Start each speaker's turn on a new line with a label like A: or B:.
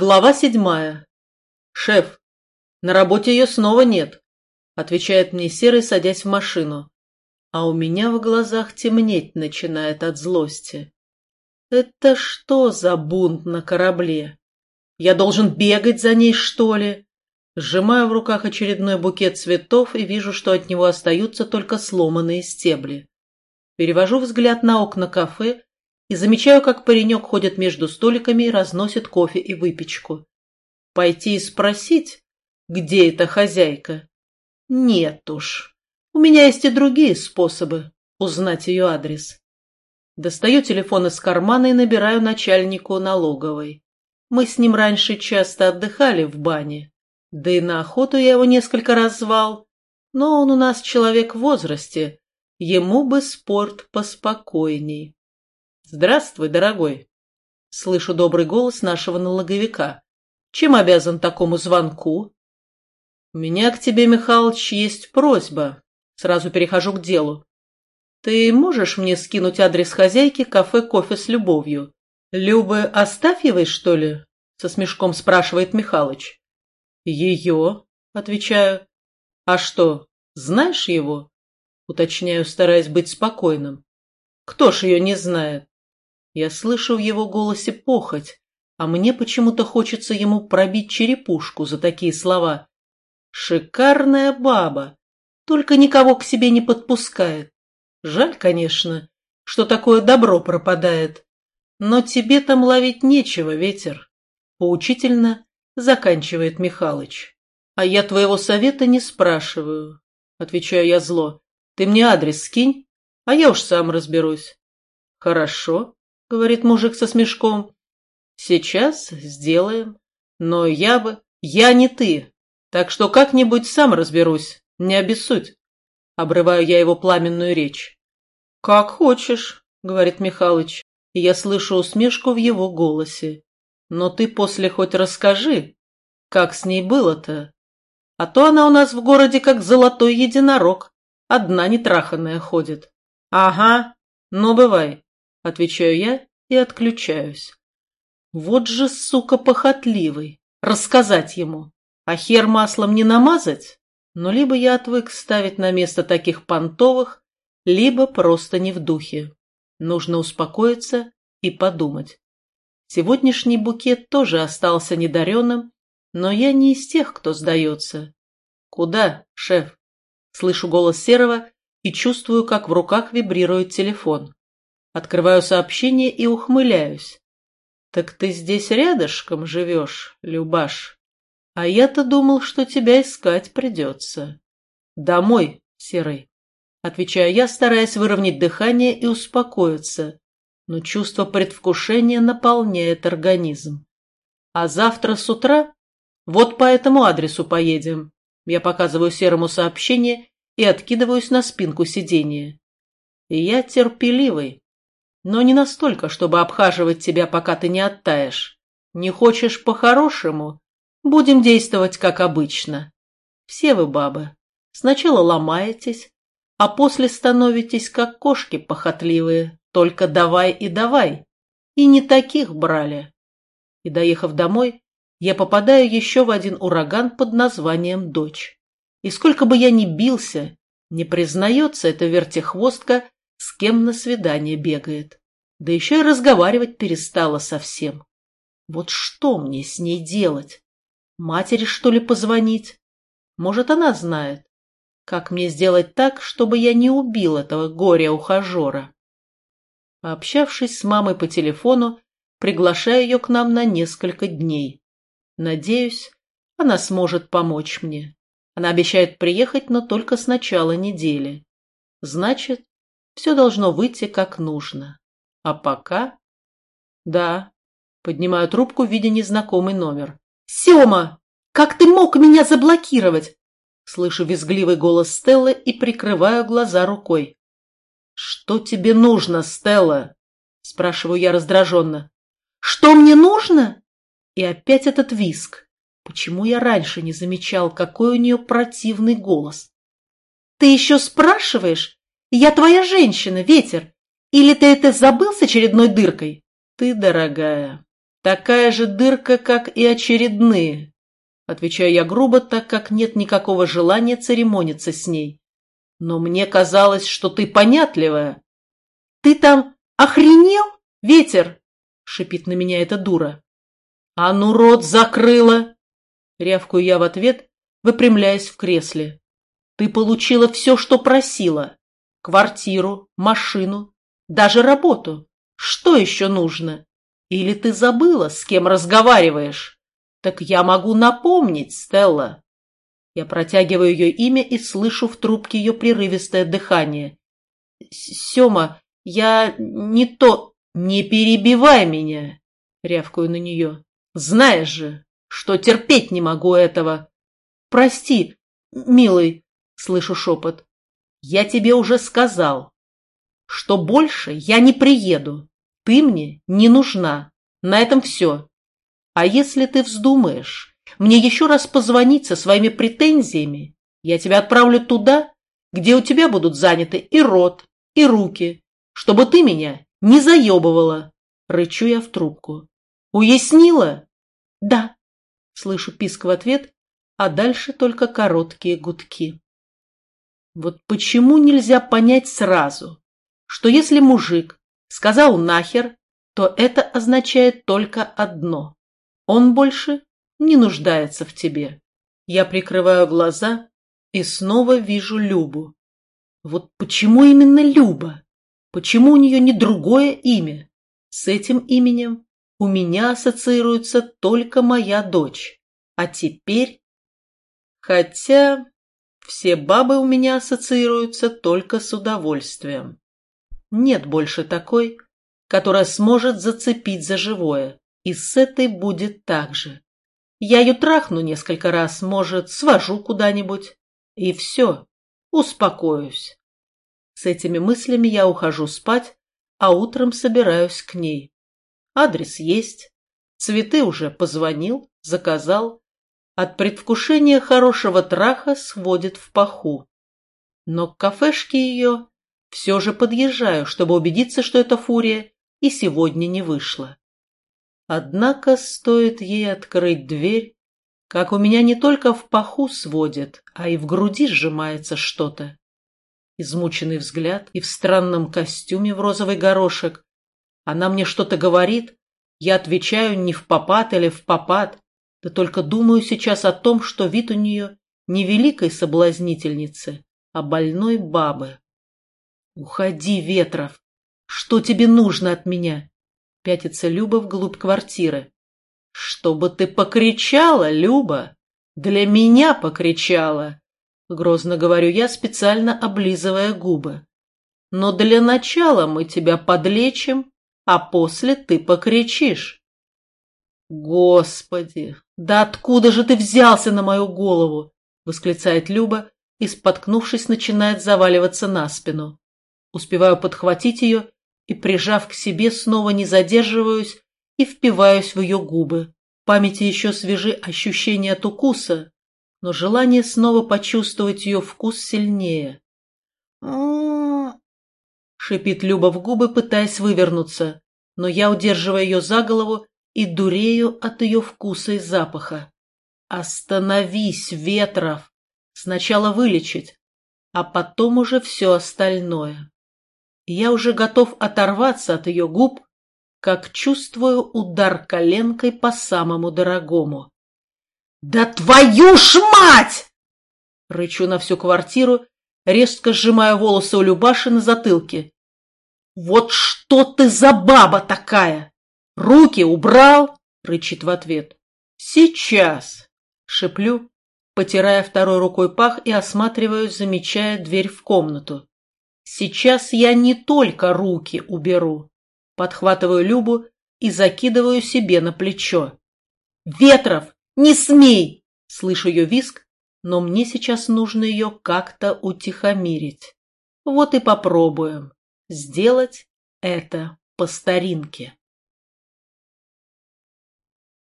A: Глава седьмая. «Шеф, на работе ее снова нет», — отвечает мне Серый, садясь в машину. А у меня в глазах темнеть начинает от злости. Это что за бунт на корабле? Я должен бегать за ней, что ли? Сжимаю в руках очередной букет цветов и вижу, что от него остаются только сломанные стебли. Перевожу взгляд на окна кафе и замечаю, как паренек ходит между столиками и разносит кофе и выпечку. Пойти и спросить, где эта хозяйка? Нет уж. У меня есть и другие способы узнать ее адрес. Достаю телефон из кармана и набираю начальнику налоговой. Мы с ним раньше часто отдыхали в бане. Да и на охоту я его несколько раз звал. Но он у нас человек в возрасте. Ему бы спорт поспокойней. «Здравствуй, дорогой!» Слышу добрый голос нашего налоговика. «Чем обязан такому звонку?» «У меня к тебе, Михалыч, есть просьба. Сразу перехожу к делу. Ты можешь мне скинуть адрес хозяйки кафе «Кофе с любовью»? Любы Астафьевой, что ли?» Со смешком спрашивает Михалыч. «Ее?» — отвечаю. «А что, знаешь его?» Уточняю, стараясь быть спокойным. «Кто ж ее не знает?» Я слышу в его голосе похоть, а мне почему-то хочется ему пробить черепушку за такие слова. Шикарная баба, только никого к себе не подпускает. Жаль, конечно, что такое добро пропадает. Но тебе там ловить нечего, ветер. Поучительно заканчивает Михалыч. А я твоего совета не спрашиваю, отвечаю я зло. Ты мне адрес скинь, а я уж сам разберусь. Хорошо, — говорит мужик со смешком. «Сейчас сделаем. Но я бы... Я не ты. Так что как-нибудь сам разберусь. Не обессудь». Обрываю я его пламенную речь. «Как хочешь», — говорит Михалыч, и я слышу усмешку в его голосе. «Но ты после хоть расскажи, как с ней было-то? А то она у нас в городе как золотой единорог, одна нетраханная ходит». «Ага, ну бывай. — отвечаю я и отключаюсь. Вот же, сука, похотливый. Рассказать ему. А хер маслом не намазать? Но либо я отвык ставить на место таких понтовых, либо просто не в духе. Нужно успокоиться и подумать. Сегодняшний букет тоже остался недаренным, но я не из тех, кто сдается. «Куда, шеф?» Слышу голос Серого и чувствую, как в руках вибрирует телефон. Открываю сообщение и ухмыляюсь. «Так ты здесь рядышком живешь, Любаш? А я-то думал, что тебя искать придется». «Домой, Серый», — отвечаю я, стараясь выровнять дыхание и успокоиться, но чувство предвкушения наполняет организм. «А завтра с утра вот по этому адресу поедем». Я показываю Серому сообщение и откидываюсь на спинку сиденья. И я терпеливый, но не настолько, чтобы обхаживать тебя, пока ты не оттаешь. Не хочешь по-хорошему? Будем действовать как обычно. Все вы, бабы, сначала ломаетесь, а после становитесь как кошки похотливые, только давай и давай. И не таких брали. И, доехав домой, я попадаю еще в один ураган под названием «Дочь». И сколько бы я ни бился, не признается эта вертихвостка, с кем на свидание бегает. Да еще и разговаривать перестала совсем. Вот что мне с ней делать? Матери, что ли, позвонить? Может, она знает. Как мне сделать так, чтобы я не убил этого горя-ухажера? Пообщавшись с мамой по телефону, приглашаю ее к нам на несколько дней. Надеюсь, она сможет помочь мне. Она обещает приехать, но только с начала недели. Значит, все должно выйти как нужно. А пока... Да. Поднимаю трубку, видя незнакомый номер. «Сема! Как ты мог меня заблокировать?» Слышу визгливый голос Стеллы и прикрываю глаза рукой. «Что тебе нужно, Стелла?» Спрашиваю я раздраженно. «Что мне нужно?» И опять этот визг. Почему я раньше не замечал, какой у нее противный голос? «Ты еще спрашиваешь? Я твоя женщина, Ветер. Или ты это забыл с очередной дыркой? Ты, дорогая, Такая же дырка, как и очередные. Отвечаю я грубо, так как нет никакого желания церемониться с ней. Но мне казалось, что ты понятливая. Ты там охренел, ветер? Шипит на меня эта дура. А ну рот закрыла! Рявкаю я в ответ, выпрямляясь в кресле. Ты получила все, что просила. Квартиру, машину, даже работу. Что еще нужно? Или ты забыла, с кем разговариваешь? Так я могу напомнить, Стелла. Я протягиваю ее имя и слышу в трубке ее прерывистое дыхание. Сема, я не то... Не перебивай меня, рявкаю на нее. Знаешь же, что терпеть не могу этого. Прости, милый, слышу шепот. Я тебе уже сказал, что больше я не приеду. Ты мне не нужна. На этом все. А если ты вздумаешь мне еще раз позвонить со своими претензиями, я тебя отправлю туда, где у тебя будут заняты и рот, и руки, чтобы ты меня не заебывала. Рычу я в трубку. Уяснила? Да. Слышу писк в ответ, а дальше только короткие гудки. Вот почему нельзя понять сразу, что если мужик сказал нахер, то это означает только одно. Он больше не нуждается в тебе. Я прикрываю глаза и снова вижу Любу. Вот почему именно Люба? Почему у нее не другое имя? С этим именем у меня ассоциируется только моя дочь. А теперь... Хотя все бабы у меня ассоциируются только с удовольствием. Нет больше такой, которая сможет зацепить за живое, и с этой будет так же. Я ее трахну несколько раз, может, свожу куда-нибудь, и все, успокоюсь. С этими мыслями я ухожу спать, а утром собираюсь к ней. Адрес есть, цветы уже позвонил, заказал, от предвкушения хорошего траха сводит в паху. Но к кафешке ее все же подъезжаю, чтобы убедиться, что эта фурия и сегодня не вышла. Однако стоит ей открыть дверь, как у меня не только в паху сводит, а и в груди сжимается что-то. Измученный взгляд и в странном костюме в розовый горошек. Она мне что-то говорит, я отвечаю не в попад или в попад, да только думаю сейчас о том, что вид у нее не великой соблазнительницы, а больной бабы. «Уходи, Ветров! Что тебе нужно от меня?» Пятится Люба вглубь квартиры. «Чтобы ты покричала, Люба! Для меня покричала!» Грозно говорю я, специально облизывая губы. «Но для начала мы тебя подлечим, а после ты покричишь». «Господи, да откуда же ты взялся на мою голову?» — восклицает Люба и, споткнувшись, начинает заваливаться на спину. Успеваю подхватить ее и, прижав к себе, снова не задерживаюсь и впиваюсь в ее губы. В памяти еще свежи ощущения от укуса, но желание снова почувствовать ее вкус сильнее. шипит Люба в губы, пытаясь вывернуться, но я удерживаю ее за голову и дурею от ее вкуса и запаха. Остановись, Ветров! Сначала вылечить, а потом уже все остальное. Я уже готов оторваться от ее губ, как чувствую удар коленкой по самому дорогому. «Да твою ж мать!» Рычу на всю квартиру, резко сжимая волосы у Любаши на затылке. «Вот что ты за баба такая! «Руки убрал!» — рычит в ответ. «Сейчас!» — шеплю, потирая второй рукой пах и осматриваюсь, замечая дверь в комнату. «Сейчас я не только руки уберу!» Подхватываю Любу и закидываю себе на плечо. «Ветров, не смей!» — слышу ее виск, но мне сейчас нужно ее как-то утихомирить. Вот и попробуем сделать это по старинке.